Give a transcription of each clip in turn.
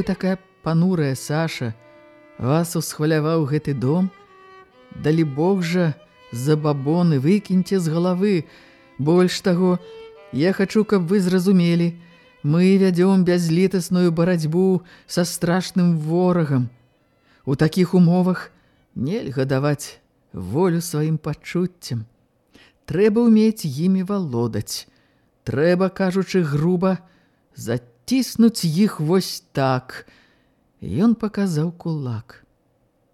Вы такая панурая Саша. Вас усхваляваў гэты дом? Далі Бог жа за бабоны выкіньце з галавы. Больш таго я хачу каб вы зразумелі. Мы вядём бязлітасную барацьбу са страшным ворагам. У такіх умовах нельга даваць волю сваім пачуццям. Трэба ўмець імі валодаць. Трэба кажучы груба зацягнуць сціснуць іх вось так. Ён паказаў кулак.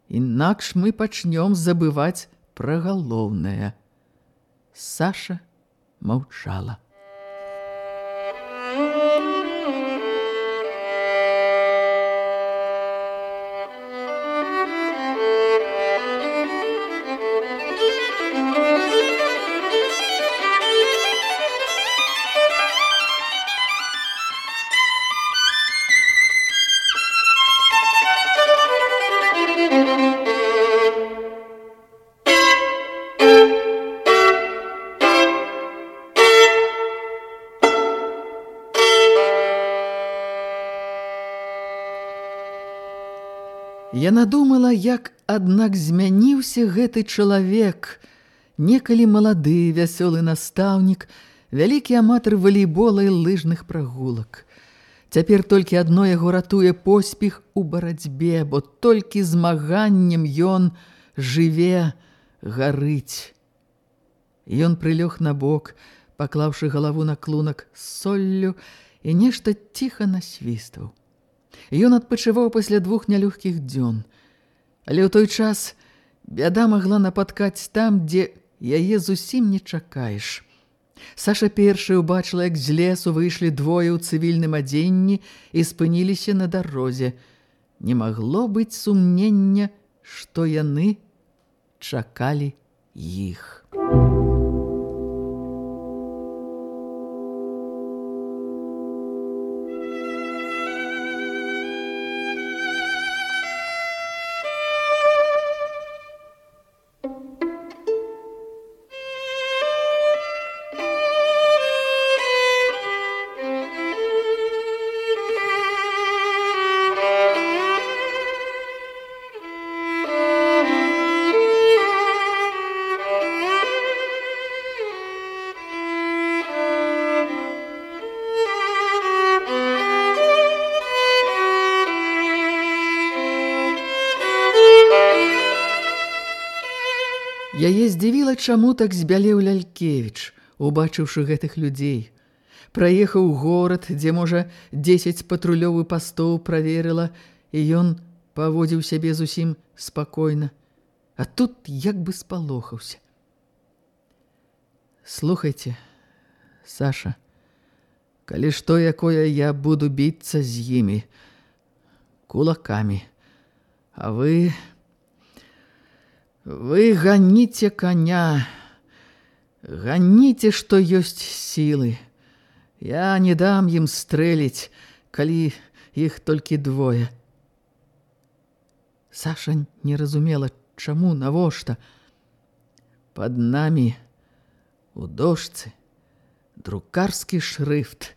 Інакш мы пачнём забываць пра галоўнае. Саша маўчала. Яна думала, як, аднак змяніўся гэты чалавек, некалі малады, вясёлы настаўнік, вялікі аматар валейбола і лыжных прагулак. Цяпер толькі адно яго ратуе поспех у барацьбе, бо толькі змаганнем ён жыве гарыць. Ён прылёг на бок, паклаўшы галаву на клунак з соллю і нешта ціха насвістваў. Ён адпачываў пасля двух нялёгкіх дзён. Але ў той час бяда магла напаткаць там, дзе яе зусім не чакаеш. Саша першы ўбачыла, як з лесу выйшлі двое ў цывільным адзенні і спыніліся на дарозе. Не магло быць сумнення, што яны чакалі іх. Здзівіла, чаму так збялеў Лялькевіч, убачыўшы гэтых людзей. Праехаў горад, дзе, можа, дзесяць патрулёвы пастоў праверыла, і ён паводзіў сябе зусім спакойна. А тут як бы спалохаўся. Слухайце, Саша, калі што якое я буду біцца з імі кулакамі, а вы... Вы гоните коня, гоните, што ёсць сілы. Я не дам ім стрэліць, калі іх толькі двое. Саша не разумела, чаму, навошта. Пад намі у дошцы друкарскі шрыфт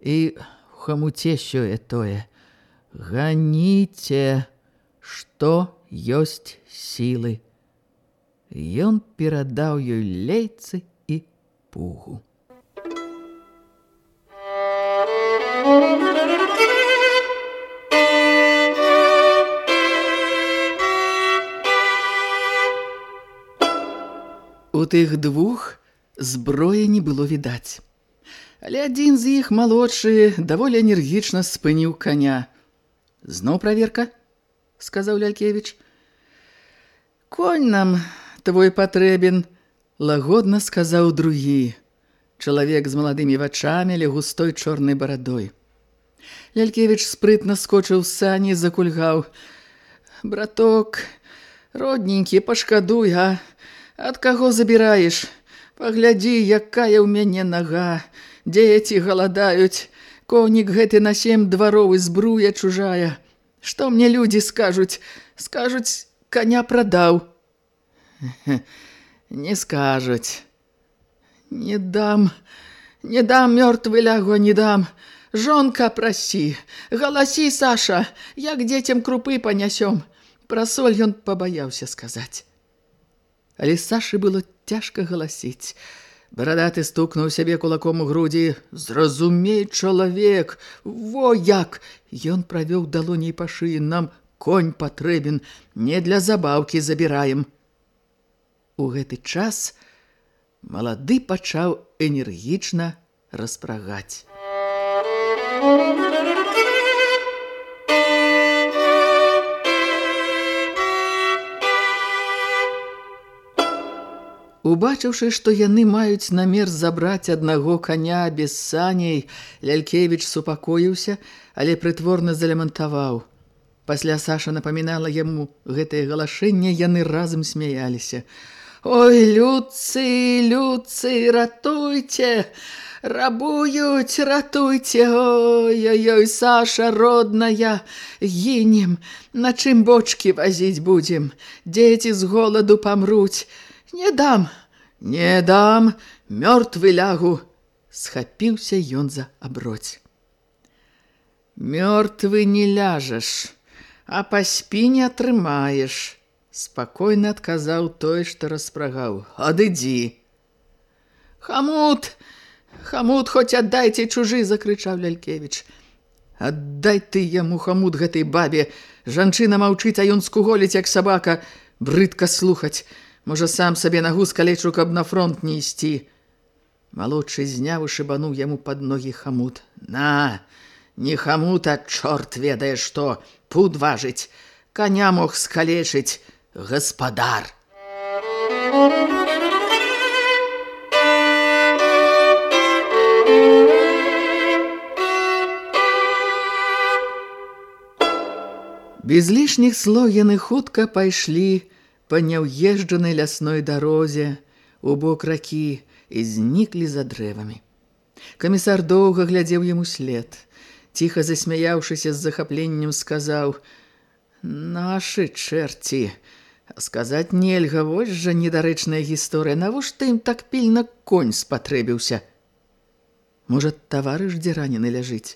і в хамуце сёе тое. Ганіце, што ёсць сілы. Ён перадаў ёй лейцы і пугу. У тых двух зброя не было відаць. Але адзін з іх малодшы даволі энергічна спыніў каня. Зноў праверка, сказаў Лялькевіч. Конь нам твой патрэбен, лагодна сказаў другі. Чалавек з маладымі вачамі, але густой чорнай барадой. Лялькевіч спрытна скочыў сані, закульгаў. Браток, родненькі, пашкадуй, а? Ад каго забіраеш? Паглядзі, якая ў мяне нага. Дзеці галадаюць. Конік гэты на сем двароў і збруя чужая. Што мне людзі скажуць? Скажуць, каня прадаў. Не скажуць. Не дам, не дам, мёртвы лягу, не дам. Жонка, прасі, галасі, Саша, як дзецям крупы панясём. Пра соль ён пабаяўся сказаць. Але Сашы было цяжка галасіць. Барадаты стукнуў сябе кулаком у грудзі. Зразумей, чалавек, во як! Ён правёў далоней па шыі, нам конь патрэбен, не для забаўкі забіраем. У гэты час малады пачаў энергічна распрагаць. Убачыўшы, што яны маюць намер забраць аднаго каня без саней, Лялькевіч супакоіўся, але прытворна залямантаваў. Пасля Саша напамінала яму гэтае галашэнне, яны разам смяяліся. Ой, людцы, людцы, ратуйте, рабують, ратуйте, ой-ой-ой, Саша, родная, гинем, на чым бочки возить будем, дети с голоду помруть, не дам, не дам, мертвый лягу, схапіўся ён за аброць. Мёртвы не ляжаш, а па спіне атрымаеш, спакойна адказаў той, што распрагаў: Адыдзі. Хамут, хамут, хоць аддайце чужы, закрычаў Лялькевіч. Аддай ты яму хамут гэтай бабе. Жанчына маўчыць, а ён скуголіць, як сабака, брыдка слухаць. Можа, сам сабе нагу скалечу, каб на фронт не ісці. Малодшы зняў і шыбануў яму пад ногі хамут. На, не хамут, а чорт ведае што, пуд важыць. Каня мог скалечыць, гаспадар. Без лішніх слоў яны хутка пайшлі па няўезджанай лясной дарозе у бок ракі і зніклі за дрэвамі. Камісар доўга глядзеў яму след. Ціха засмяяўшыся з захапленнем сказаў: « Нашы чэрці, Сказаць нельга, вось жа недарэчная гісторыя, навошта ім так пільна конь спатрэбіўся. Можа, таварыш дзе ранены ляжыць.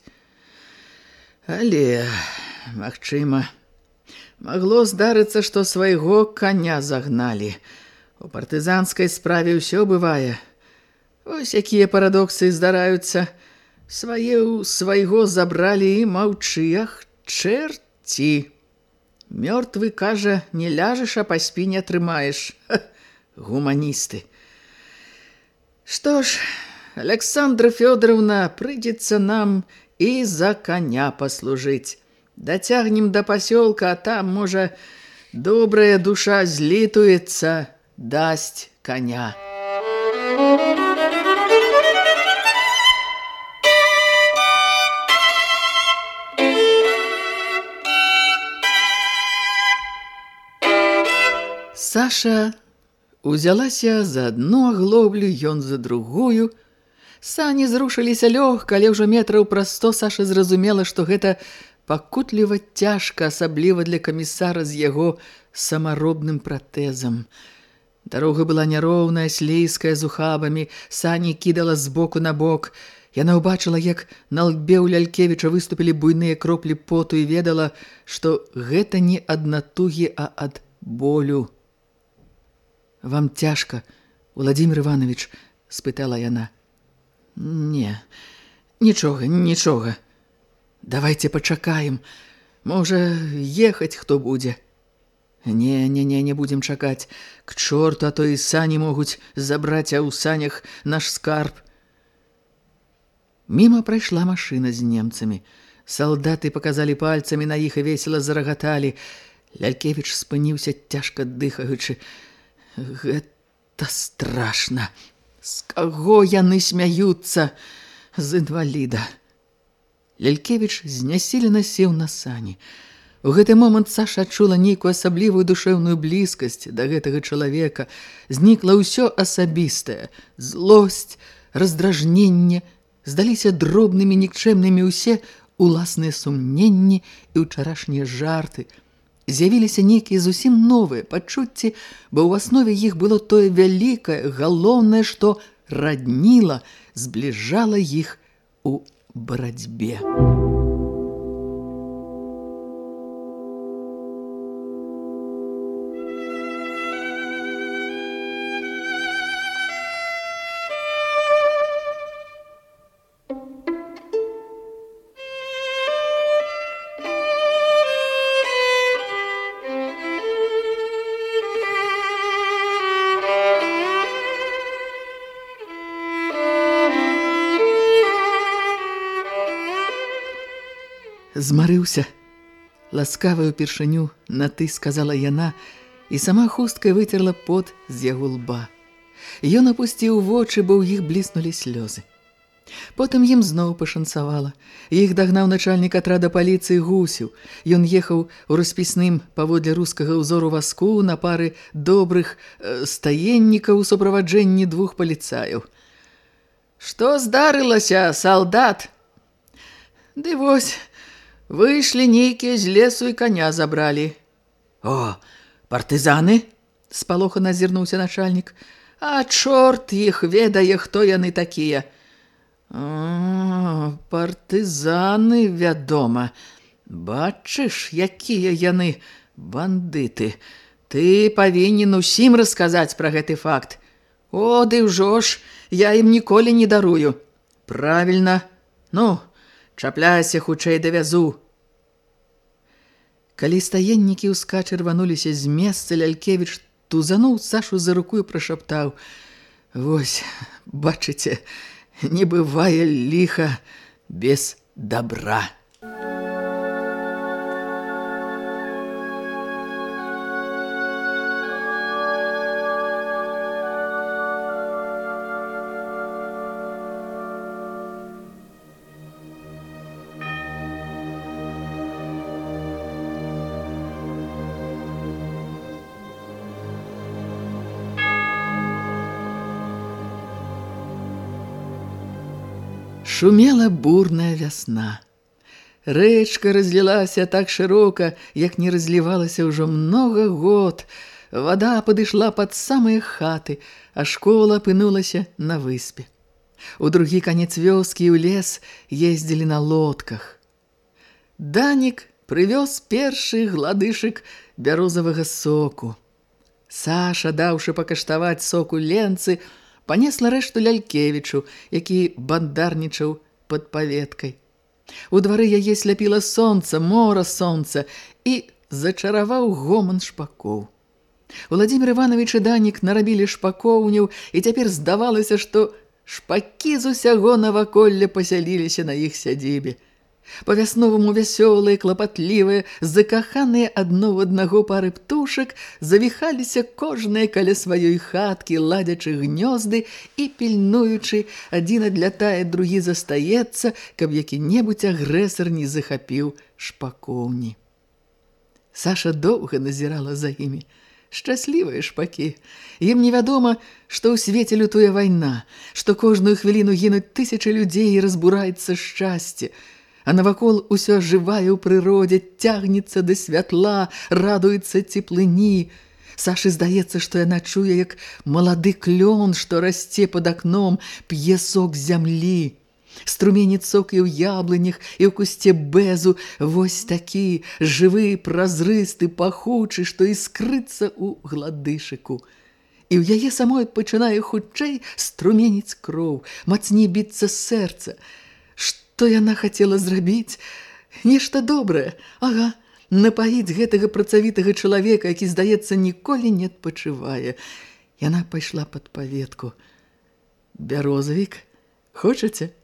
Але, магчыма, магло здарыцца, што свайго каня загналі. У партызанскай справе ўсё бывае. Вось якія парадоксы здараюцца. Свае ў свайго забралі і маўчыях чэрці. Мёртвы кажа, не ляжаш, а па спіне атрымаеш. Гуманісты. Што ж, Александра Фёдоровна, прыйдзецца нам і за коня паслужыць. Дацягнем да пасёлка, а там, можа, добрая душа злітуецца, дасць коня. Саша узялася за одну аглоблю, ён за другую. Сані зрушыліся лёгка, але ўжо метраў праз сто Саша зразумела, што гэта пакутліва цяжка, асабліва для камісара з яго самаробным пратэзам. Дарога была няроўная, слейская, з ухабамі, Сані кідала з боку на бок. Яна ўбачыла, як на лбе ў Лялькевіча выступілі буйныя кроплі поту і ведала, што гэта не ад натугі, а ад болю. Вам цяжка, Владимир Иванович, спытала яна. Не, нічога, нічога. Давайте пачакаем. Можа, ехаць хто будзе. Не, не, не, не будзем чакаць. К чорту, а то і сані могуць забраць, а ў санях наш скарб. Міма прайшла машына з немцамі. Салдаты паказалі пальцамі на іх і весела зарагаталі. Лялькевіч спыніўся, цяжка дыхаючы. Гэта страшна. З каго яны смяюцца? З інваліда. Лялькевіч знясілена сеў на сані. У гэты момант Саша адчула нейкую асаблівую душэўную блізкасць да гэтага чалавека. Знікла ўсё асабістае, злосць, раздражненне, здаліся дробнымі нікчэмнымі ўсе уласныя сумненні і ўчарашнія жарты. З'явіліся нейкія зусім новыя пачуцці, бо ў аснове іх было тое вялікае, галоўнае, што радніла, збліжала іх у барацьбе. Змарыўся. Ласкавую першыню на ты сказала яна і сама хусткай выцерла пот з яго лба. Ён апусціў вочы, бо ў іх бліснулі слёзы. Потым ім зноў пашанцавала. Іх дагнаў начальнік атрада паліцыі гусю. Ён ехаў у распісным паводле рускага ўзору васку на пары добрых э, стаеннікаў у суправаджэнні двух паліцаяў. «Што здарылася, салдат?» «Ды вось, Выйшлі нейкія з лесу і коня забралі. О, партызаны? Спалоха назірнуўся начальнік. А чорт іх ведае, хто яны такія. А, партызаны, вядома. Бачыш, якія яны бандыты. Ты павінен усім расказаць пра гэты факт. О, ды ўжо ж, я ім ніколі не дарую. Правільна. Ну, Чапляйся хутчэй да вязу. Калі стаеннікі ўскача рвануліся з месца, Лялькевіч тузануў Сашу за руку і прашаптаў: « Вось, бачыце, не бывае ліха без добра. Шумела бурная вясна. Рэчка разлілася так шырока, як не разлівалася ўжо многа год. Вада падышла пад самыя хаты, а школа апынулася на выспе. У другі канец вёскі ў лес ездзілі на лодках. Данік прывёз першы гладышык бярозавага соку. Саша, даўшы пакаштаваць соку ленцы, панесла рэшту лялькевічу, які бандарнічаў пад паветкай. У двары яе сляпіла сонца, мора сонца і зачараваў гоман шпакоў. Владзімир Іванович і Данік нарабілі шпакоўняў, і цяпер здавалася, што шпакі з усяго наваколля пасяліліся на іх сядзібе. Па-вясноваму вясёлыя, клапатлівыя, закаханыя адно ў аднаго пары птушак, завіхаліся кожныя каля сваёй хаткі, ладзячы гнёзды і пільнуючы, адзін адлятае, другі застаецца, каб які-небудзь агрэсар не захапіў шпакоўні. Саша доўга назірала за імі. Шчаслівыя шпакі. Ім невядома, што ў свеце лютуе вайна, што кожную хвіліну гінуць тысячы людзей і разбураецца шчасце – а навакол усё жывае ў прыродзе, цягнецца да святла, радуецца цеплыні. Сашы здаецца, што яна чуе, як малады клён, што расце пад акном, п'е сок зямлі. Струмені цок і ў яблынях, і ў кусце бэзу, вось такі, жывы, празрысты, пахучы, што іскрыцца ў гладышыку. І ў яе самой пачынае хутчэй струменіць кроў, мацней біцца сэрца, што яна хацела зрабіць? Нешта добрае. Ага, напаіць гэтага працавітага чалавека, які, здаецца, ніколі не адпачывае. Яна пайшла пад паветку. Бярозавік, хочаце?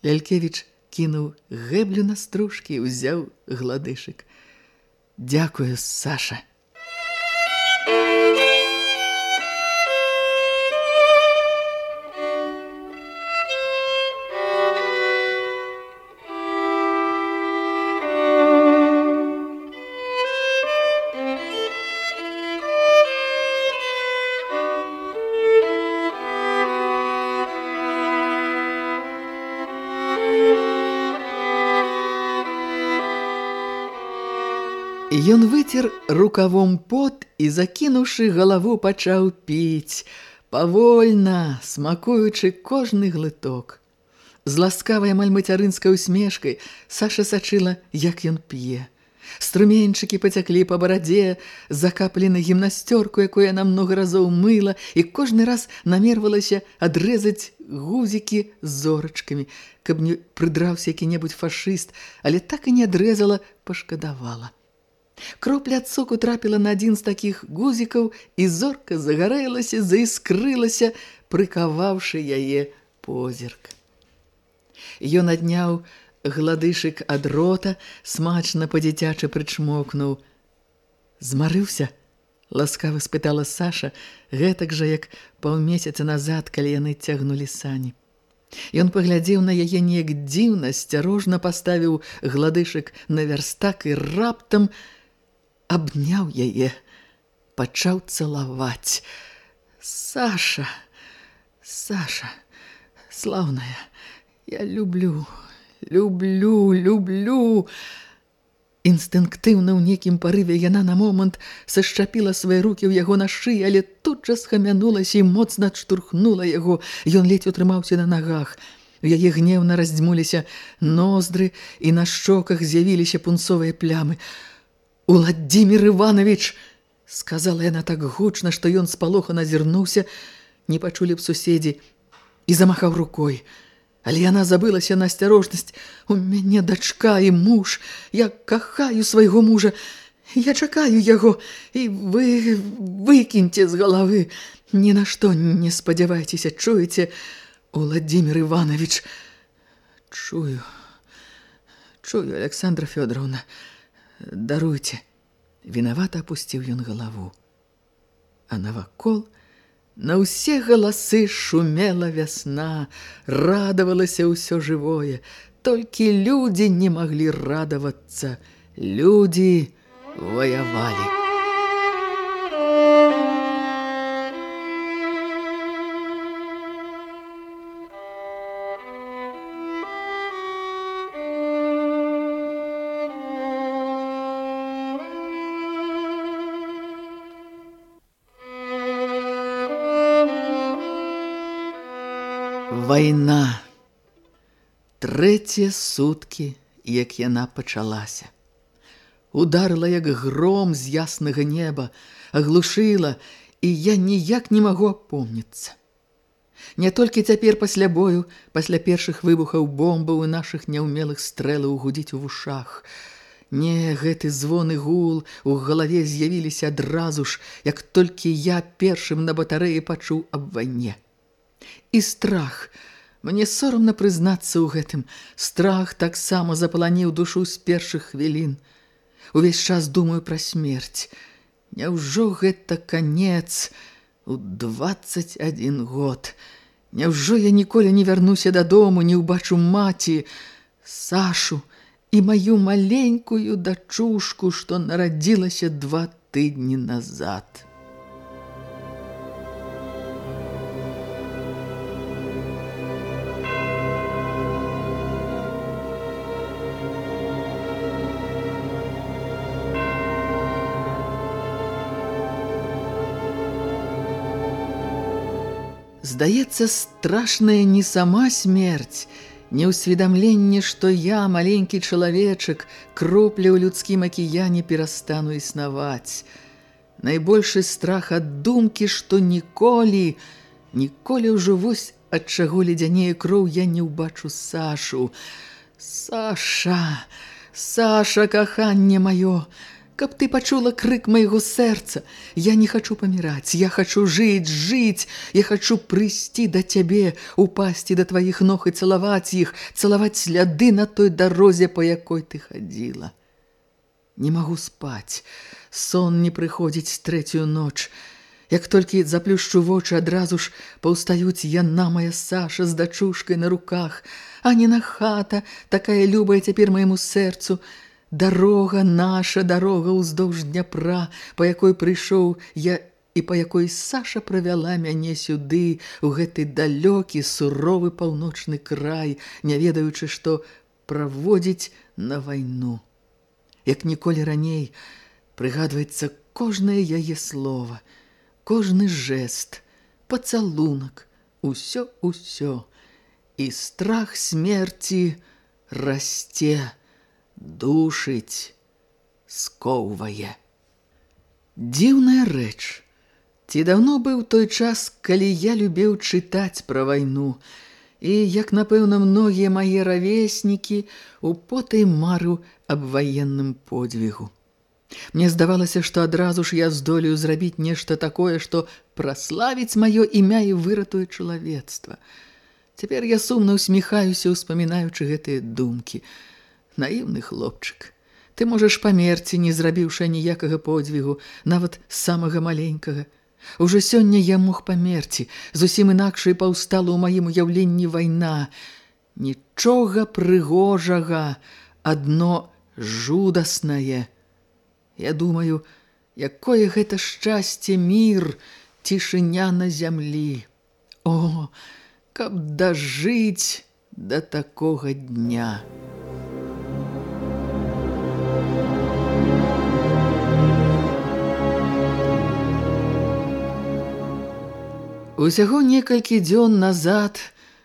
Лялькевіч кінуў гэблю на стружкі і ўзяў гладышык. Дякую, Саша. Ён выцер рукавом пот і, закінуўшы галаву, пачаў піць, павольна, смакуючы кожны глыток. З ласкавай амаль мацярынскай усмешкай Саша сачыла, як ён п'е. Струменьчыкі пацяклі па барадзе, закаплі на гімнасцёрку, якую яна многа разоў мыла, і кожны раз намервалася адрэзаць гузікі з зорачкамі, каб не прыдраўся які-небудзь фашыст, але так і не адрэзала, пашкадавала. Кропля цуку трапіла на адзін з такіх гузікаў, і зорка загарэлася, заіскрылася, прыкаваўшы яе позірк. Ён адняў гладышык ад рота, смачна па-дзіцячы прычмокнуў. Змарыўся? Ласкава спытала Саша, гэтак жа, як паўмесяца назад, калі яны цягнулі сані. Ён паглядзеў на яе неяк дзіўна, сцярожна паставіў гладышык на вярстак і раптам, абняў яе, пачаў цалаваць. Саша, Саша, слаўная, я люблю, люблю, люблю. Інстынктыўна ў нейкім парыве яна на момант сашчапіла свае рукі ў яго на шыі, але тут жа схамянулася і моцна адштурхнула яго. Ён ледзь утрымаўся на нагах. У яе гневна раздзьмуліся ноздры, і на шчоках з'явіліся пунцовыя плямы. «Уладзімир Іванович!» – сказала яна так гучна, што ён спалоха назірнуўся, не пачулі б суседзі, і замахаў рукой. Але яна забылася на асцярожнасць. «У мяне дачка і муж, я кахаю свайго мужа, я чакаю яго, і вы выкіньце з галавы. Ні на што не спадзявайцеся, чуеце, Уладзімир Іванович?» «Чую, чую, Александра Фёдоровна» даруйце вінавата апусціў ён галаву а навакол на ўсе галасы шумела вясна радавалася ўсё жывое толькі людзі не маглі радавацца людзі ваявалі Вайна. Трэція суткі, як яна пачалася. Ударыла як гром з яснага неба, аглушыла, і я ніяк не магу апомніцца. Не толькі цяпер пасля бою, пасля першых выбухаў бомбаў і нашых няўмелых стрэлаў гудзіць у вушах. Не, гэты звон і гул у галаве з'явіліся адразу ж, як толькі я першым на батарэі пачуў аб вайне і страх. Мне сорамна прызнацца ў гэтым. Страх таксама запаланіў душу з першых хвілін. Увесь час думаю пра смерць. Няўжо гэта канец у 21 год? Няўжо я ніколі не вярнуся дадому, не ўбачу маці, Сашу і маю маленькую дачушку, што нарадзілася два тыдні назад. Здаецца, страшная не сама смерць, не ўсведамленне, што я, маленькі чалавечак, кропля ў людскім акіяне перастану існаваць. Найбольшы страх ад думкі, што ніколі, ніколі ўжо вось ад чаго ледзянее кроў я не ўбачу Сашу. Саша, Саша, каханне маё, каб ты пачула крык майго сэрца. Я не хачу паміраць, я хачу жыць, жыць, я хачу прыйсці да цябе, упасці да тваіх ног і цалаваць іх, цалаваць сляды на той дарозе, па якой ты хадзіла. Не магу спаць, сон не прыходзіць трэцюю ноч. Як толькі заплюшчу вочы, адразу ж паўстаюць яна мая Саша з дачушкай на руках, а не на хата, такая любая цяпер майму сэрцу, Дарога наша, дарога ўздоўж Дняпра, па якой прыйшоў я і па якой Саша правяла мяне сюды, у гэты далёкі, суровы паўночны край, не ведаючы, што праводзіць на вайну. Як ніколі раней прыгадваецца кожнае яе слова, кожны жэст, пацалунак, усё-усё, і страх смерці расце душыць, скоўвае. Дзіўная рэч. Ці даўно быў той час, калі я любіў чытаць пра вайну, і, як напэўна, многія мае равеснікі у потай мару аб ваенным подвігу. Мне здавалася, што адразу ж я здолею зрабіць нешта такое, што праславіць маё імя і выратуе чалавецтва. Цяпер я сумна усміхаюся, успамінаючы гэтыя думкі – наіўны хлопчык. Ты можаш памерці, не зрабіўшы ніякага подзвігу, нават самага маленькага. Ужо сёння я мог памерці, зусім інакшай паўстала ў маім уяўленні вайна. Нічога прыгожага, адно жудаснае. Я думаю, якое гэта шчасце мір, цішыня на зямлі. О, каб дажыць да такога дня. Усяго некалькі дзён назад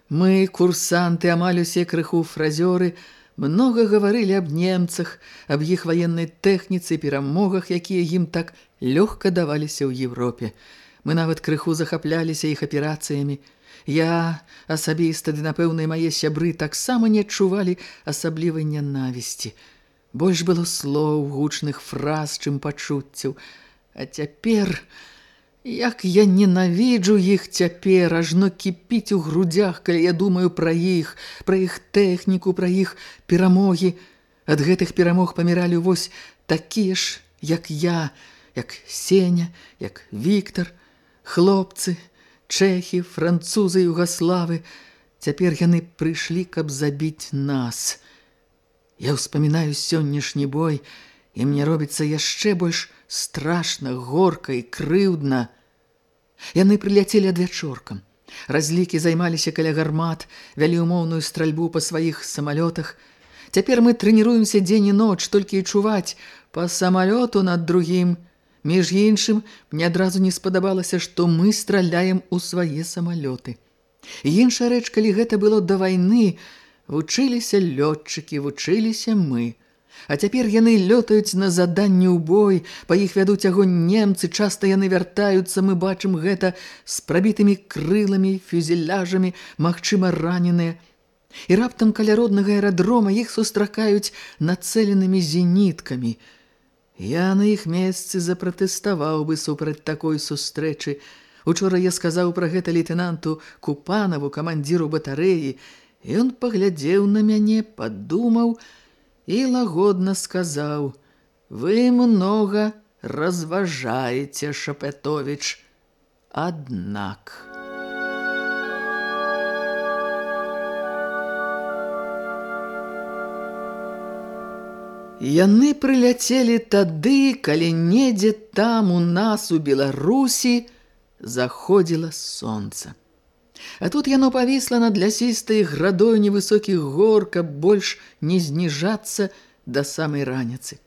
мы, курсанты, амаль усе крыху фразёры, многа гаварылі аб немцах, аб іх ваеннай тэхніцы і перамогах, якія ім так лёгка даваліся ў Европе. Мы нават крыху захапляліся іх аперацыямі. Я, асабіста, ды, напэўна, мае сябры таксама не адчувалі асаблівай нянавісці. Больш было слоў, гучных фраз, чым пачуццяў. А цяпер... Як я ненавіджу іх цяпер, ажно кіпіць у грудях, калі я думаю пра іх, пра іх тэхніку, пра іх перамогі. Ад гэтых перамог паміралі вось такія ж, як я, як Сеня, як Віктор, хлопцы, чэхі, французы, югаславы. Цяпер яны прыйшлі, каб забіць нас. Я ўспамінаю сённяшні бой, і мне робіцца яшчэ больш страшна, горка і крыўдна. Яны прыляцелі адвячоркам. Разлікі займаліся каля гармат, вялі ўмоўную стральбу па сваіх самалётах. Цяпер мы трэніруемся дзень і ноч, толькі і чуваць па самалёту над другім. Між іншым, мне адразу не спадабалася, што мы страляем у свае самалёты. Іншая рэч, калі гэта было да вайны, вучыліся лётчыкі, вучыліся мы. А цяпер яны лётаюць на заданні ў бой, па іх вядуць агонь немцы, часта яны вяртаюцца, мы бачым гэта з прабітымі крыламі, фюзеляжамі, магчыма раненыя. І раптам каля роднага аэрадрома іх сустракаюць нацэленымі зеніткамі. Я на іх месцы запратэставаў бы супраць такой сустрэчы. Учора я сказаў пра гэта лейтенанту Купанаву, камандзіру батарэі, і ён паглядзеў на мяне, падумаў, і лагодна сказаў: «Вы многа разважаеце, Шапетович, аднак. Яны прыляцелі тады, калі недзе там у нас у Беларусі заходзіла сонца. А тут яно павісла над лясістай градой невысокіх гор, каб больш не зніжацца да самай раніцы.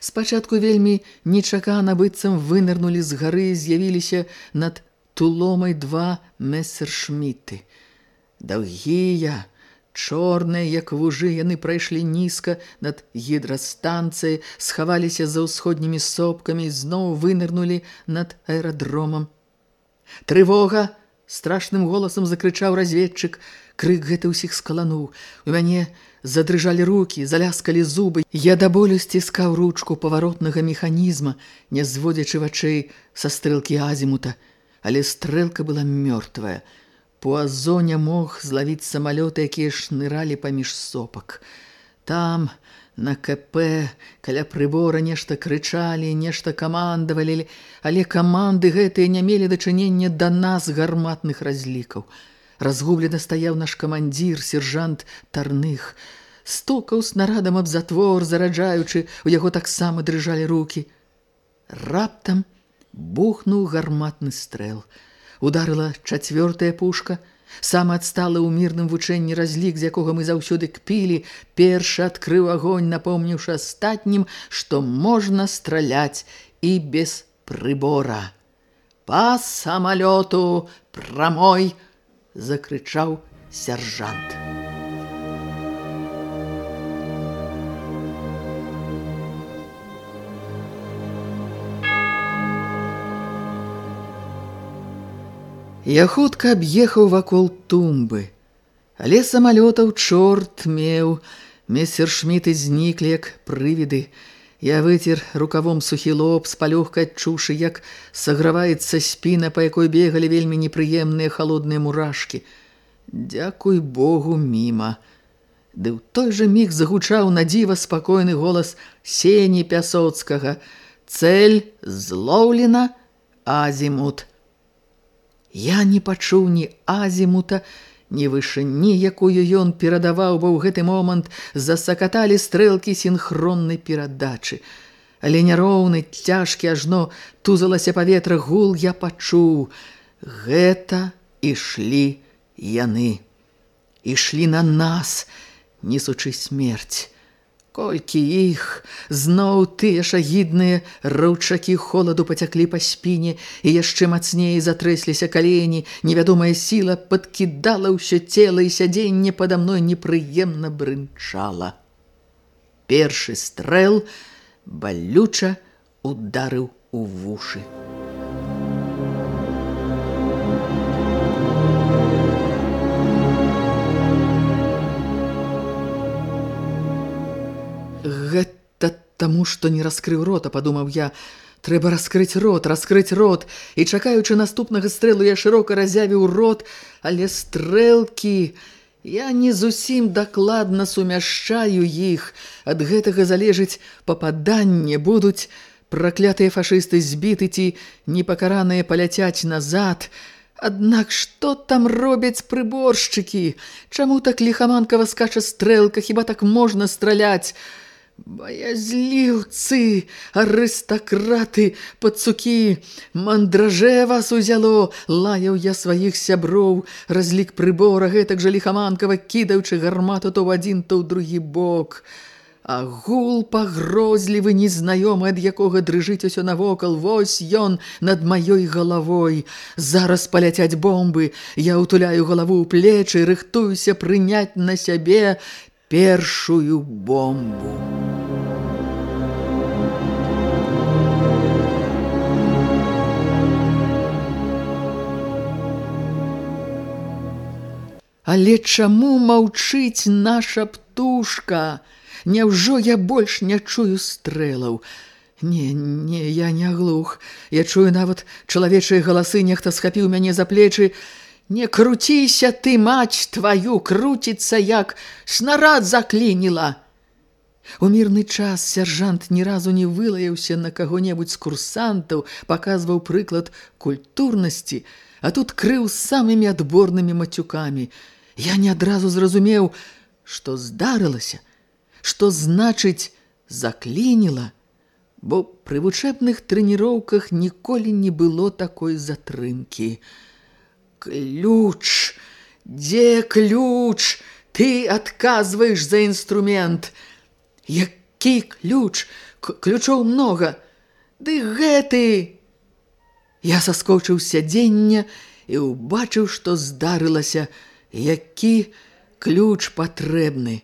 Спачатку вельмі нечакана быццам вынырнулі з гары, з'явіліся над туломай два мессершміты. Даўгія, чорныя, як вужы, яны прайшлі нізка над гідрастанцыяй, схаваліся за ўсходнімі сопкамі і зноў вынырнулі над аэрадромам. Трывога! Страшным голасам закрычаў разведчык. Крык гэты ўсіх скалануў. У мяне задрыжалі рукі, заляскалі зубы. Я да болю сціскаў ручку паваротнага механізма, не зводзячы вачэй са стрэлкі азімута. Але стрэлка была мёртвая. Пуазо не мог злавіць самалёты, якія шныралі паміж сопак. Там... На КП каля прыбора нешта крычалі, нешта камандавалі, але каманды гэтыя не мелі дачынення да нас гарматных разлікаў. Разгублена стаяў наш камандзір, сержант Тарных. Стукаў снарадам аб затвор, зараджаючы, у яго таксама дрыжалі рукі. Раптам бухнуў гарматны стрэл. Ударыла чацвёртая пушка – Сам адсталы ў мірным вучэнні разлік, з якога мы заўсёды кпілі, першы адкрыў агонь, напомніўшы астатнім, што можна страляць і без прыбора. «Па самалёту прамой!» – закрычаў сяржант. Я хутка аб'ехаў вакол тумбы, але самалётаў чорт меў, мессер Шміты зніклі, як прывіды. Я выцер рукавом сухі лоб, спалёгка адчушы, як саграваецца спіна, па якой бегалі вельмі непрыемныя халодныя мурашкі. Дзякуй Богу міма. Ды ў той жа міг загучаў на дзіва спакойны голас Сені Пясоцкага. Цэль злоўлена, азімут. Я не пачуў ні азімута, ні вышыні, якую ён перадаваў, бо ў гэты момант засакаталі стрэлкі сінхроннай перадачы. Але няроўны, цяжкі ажно тузалася паветра гул, я пачуў. Гэта ішлі яны. Ішлі на нас, несучы смерць. Колькі іх, зноў тыя шагідныя раўчакі холаду пацяклі па спіне і яшчэ мацней затрэсліся калені, невядомая сіла падкідала ўсё цела і сядзенне пада мной непрыемна брынчала. Першы стрэл балюча ударыў у вушы. Гэта таму, што не раскрыў рота, падумаў я. Трэба раскрыць рот, раскрыць рот. І чакаючы наступнага стрэлу, я шырока разявіў рот, але стрэлкі... Я не зусім дакладна сумяшчаю іх. Ад гэтага залежыць пападанне, будуць праклятыя фашысты збіты ці непакараныя паляцяць назад. Аднак што там робяць прыборшчыкі? Чаму так ліхаманкава скача стрэлка, хіба так можна страляць? Баязліўцы, арыстакраты, пацукі, мандражэ вас узяло, лаяў я сваіх сяброў, разлік прыбора гэтак жа ліхаманкава, кідаючы гармату то ў адзін, то ў другі бок. А гул пагрозлівы, незнаёмы, ад якога дрыжыць усё навокал, вось ён над маёй галавой. Зараз паляцяць бомбы, я ўтуляю галаву ў плечы, рыхтуюся прыняць на сябе першую бомбу. Але чаму маўчыць наша птушка? Няўжо я больш не чую стрэлаў? Не, не, я не глух. Я чую нават чалавечыя галасы, нехта схапіў мяне за плечы, Не круціся ты, мать твою, круціцца як снарад заклініла. У мірны час сяржант ні разу не вылаяўся на каго-небудзь з курсантаў, паказваў прыклад культурнасці, а тут крыў самымі адборнымі мацюкамі. Я не адразу зразумеў, што здарылася, што значыць заклініла, бо пры вучэбных трэніроўках ніколі не было такой затрымкі. Ключ! Дзе ключ? Ты адказваеш за інструмент. Які ключ? Ключоў многа. Ды гэты! Я саскочыў сядзення і ўбачыў, што здарылася, які ключ патрэбны.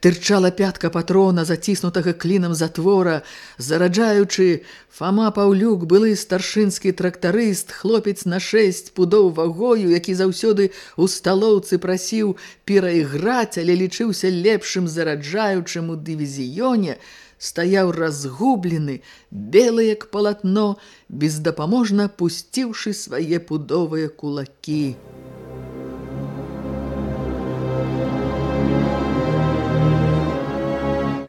Тырчала пятка патрона, заціснутага клінам затвора, зараджаючы Фама Паўлюк, былы старшынскі трактарыст, хлопец на шэсць пудоў вагою, які заўсёды ў сталоўцы прасіў перайграць, але лічыўся лепшым зараджаючым у дывізіёне, стаяў разгублены, белы як палатно, бездапаможна пусціўшы свае пудовыя кулакі.